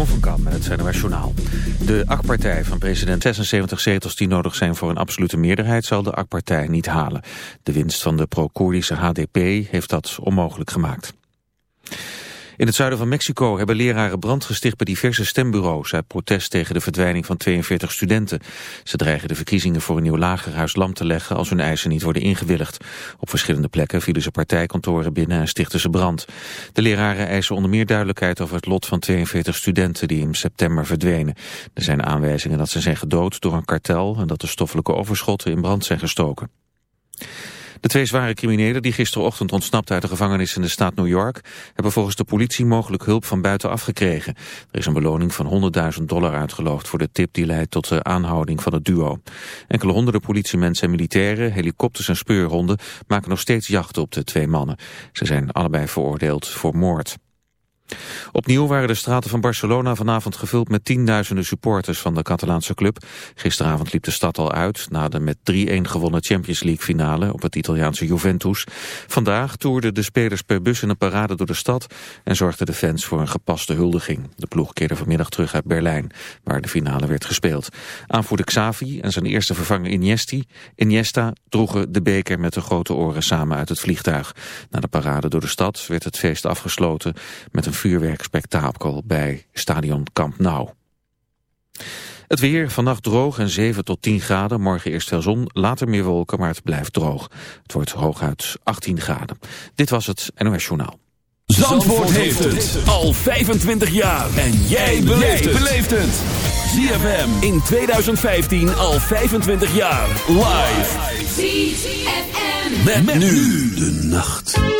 Met het NOS Journaal. De AK-partij van president 76 zetels die nodig zijn voor een absolute meerderheid... zal de AK-partij niet halen. De winst van de pro-Koerdische HDP heeft dat onmogelijk gemaakt. In het zuiden van Mexico hebben leraren brand gesticht bij diverse stembureaus uit protest tegen de verdwijning van 42 studenten. Ze dreigen de verkiezingen voor een nieuw lagerhuis lam te leggen als hun eisen niet worden ingewilligd. Op verschillende plekken vielen ze partijkantoren binnen en stichten ze brand. De leraren eisen onder meer duidelijkheid over het lot van 42 studenten die in september verdwenen. Er zijn aanwijzingen dat ze zijn gedood door een kartel en dat de stoffelijke overschotten in brand zijn gestoken. De twee zware criminelen die gisterochtend ontsnapten uit de gevangenis in de staat New York hebben volgens de politie mogelijk hulp van buitenaf gekregen. Er is een beloning van 100.000 dollar uitgeloofd voor de tip die leidt tot de aanhouding van het duo. Enkele honderden politiemensen en militairen, helikopters en speurhonden maken nog steeds jachten op de twee mannen. Ze zijn allebei veroordeeld voor moord. Opnieuw waren de straten van Barcelona vanavond gevuld met tienduizenden supporters van de Catalaanse club. Gisteravond liep de stad al uit na de met 3-1 gewonnen Champions League finale op het Italiaanse Juventus. Vandaag toerden de spelers per bus in een parade door de stad en zorgden de fans voor een gepaste huldiging. De ploeg keerde vanmiddag terug uit Berlijn, waar de finale werd gespeeld. Aanvoerder Xavi en zijn eerste vervanger Iniesti, Iniesta droegen de beker met de grote oren samen uit het vliegtuig. Na de parade door de stad werd het feest afgesloten met een vuurwerkspektakel bij stadion Camp Nou. Het weer, vannacht droog en 7 tot 10 graden. Morgen eerst veel zon, later meer wolken, maar het blijft droog. Het wordt hooguit 18 graden. Dit was het NOS Journaal. Zandvoort, heeft het al 25 jaar. En jij beleeft het. ZFM in 2015 al 25 jaar. Live. ZFM. met nu de nacht.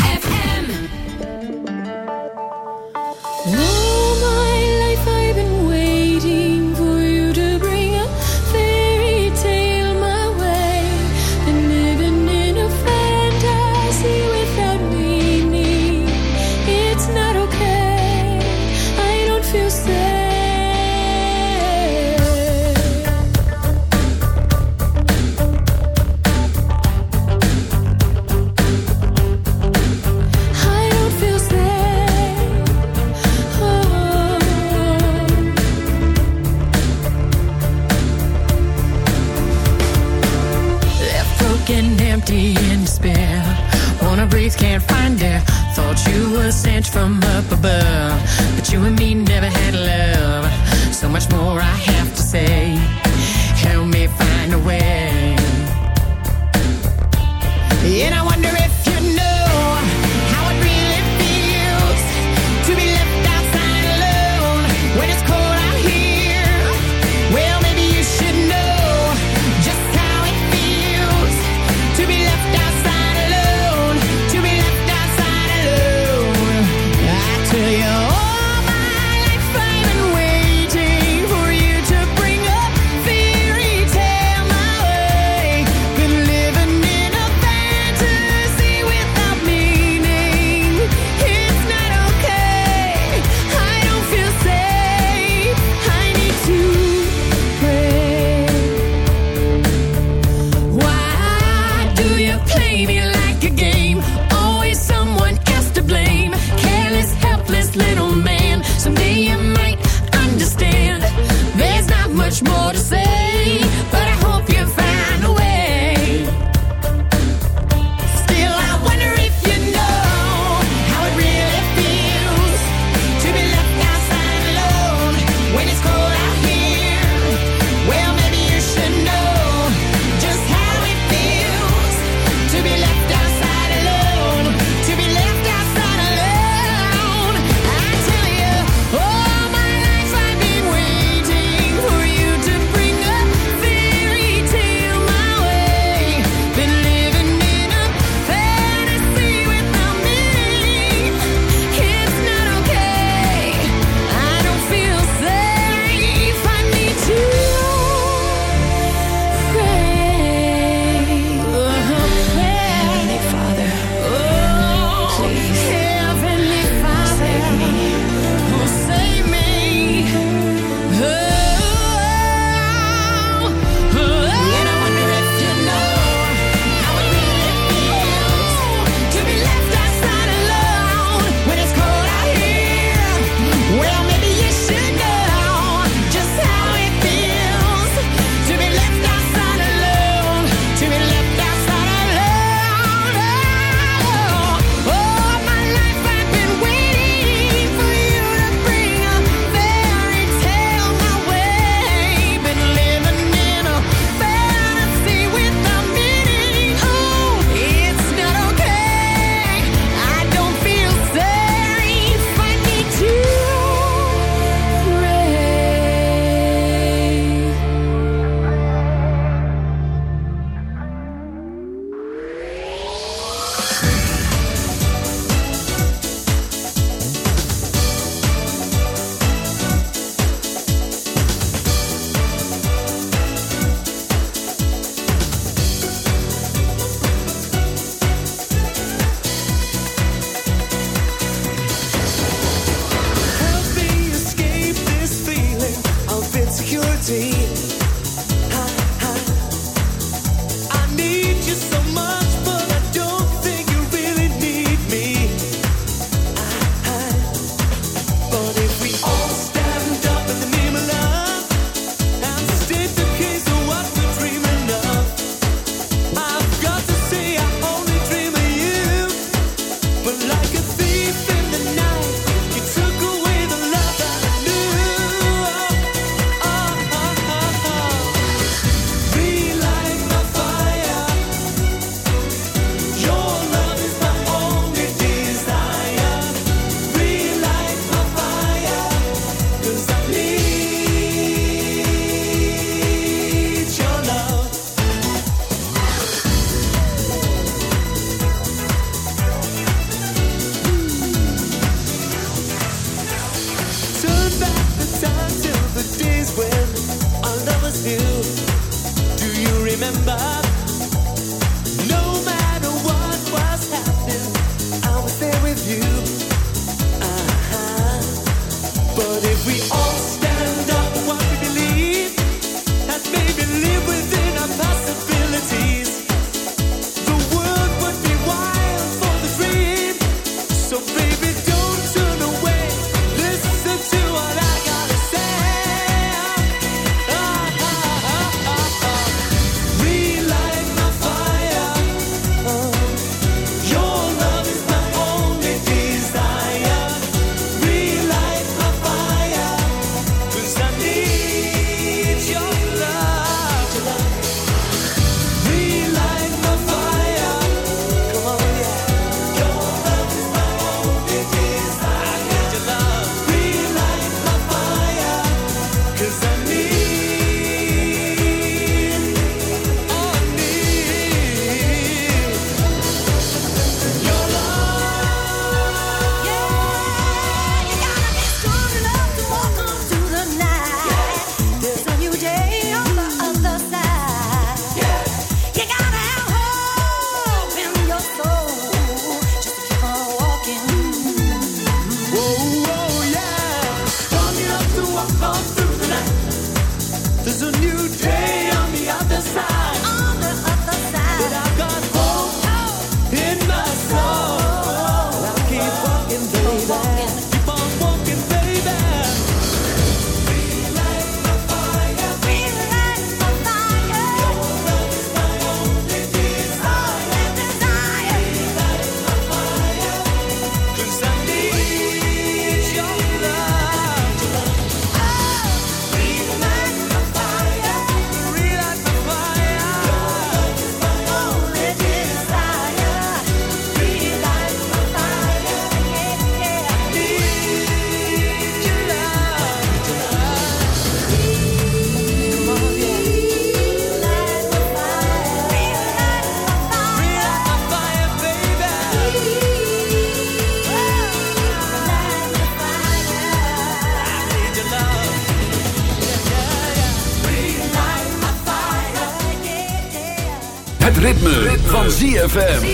Het ritme, ritme. van ZFM.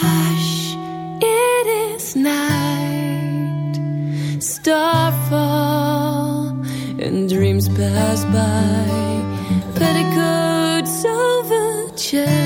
Hush, it is night. Starfall and dreams pass by. Petticoats over chairs.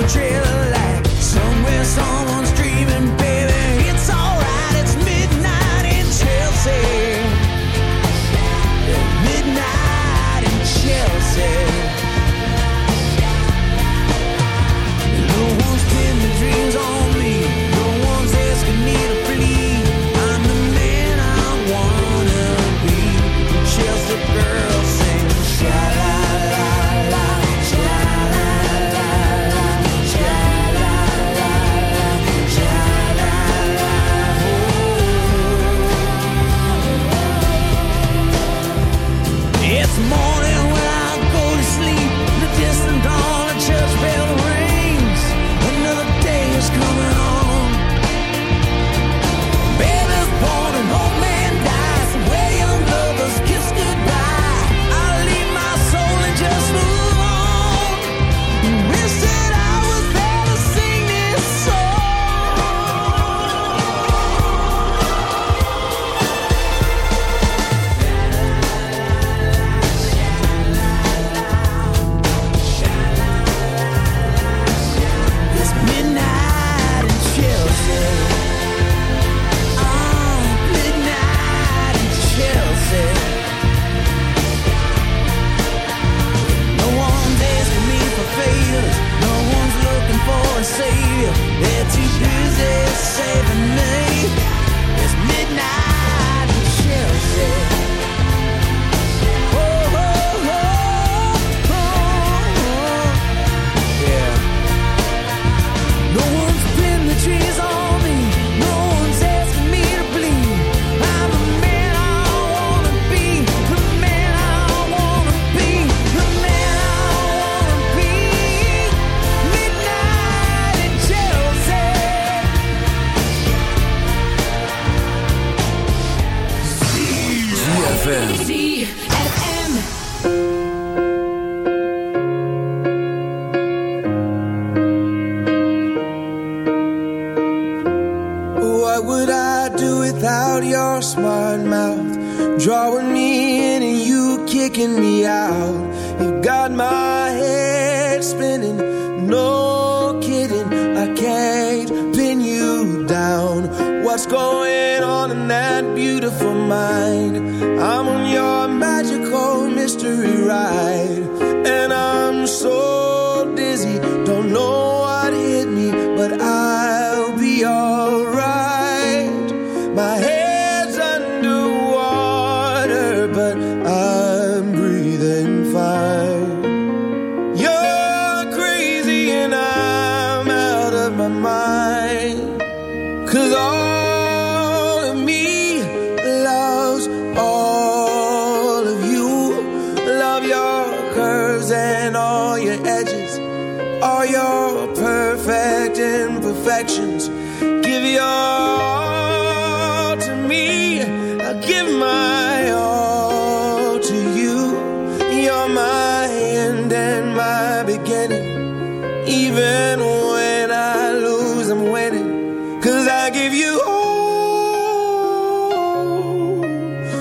a trail.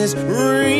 is real.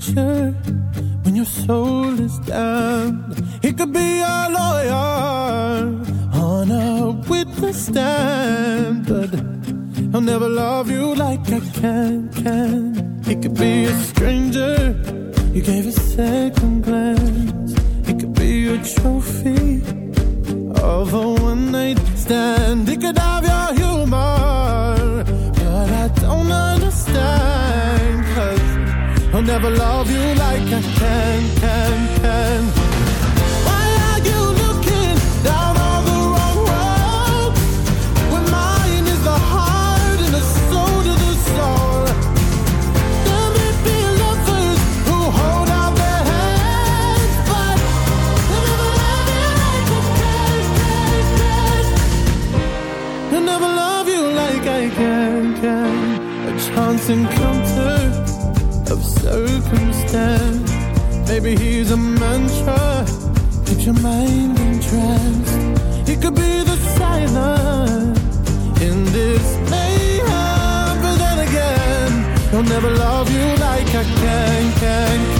picture when your soul is down. It could be a lawyer on a witness stand, but I'll never love you like I can. Can it could be a stranger you gave a second. love you like I can, can is a mantra. Keeps your mind entranced. It could be the silence in this mayhem. But then again, I'll never love you like I can, can, can.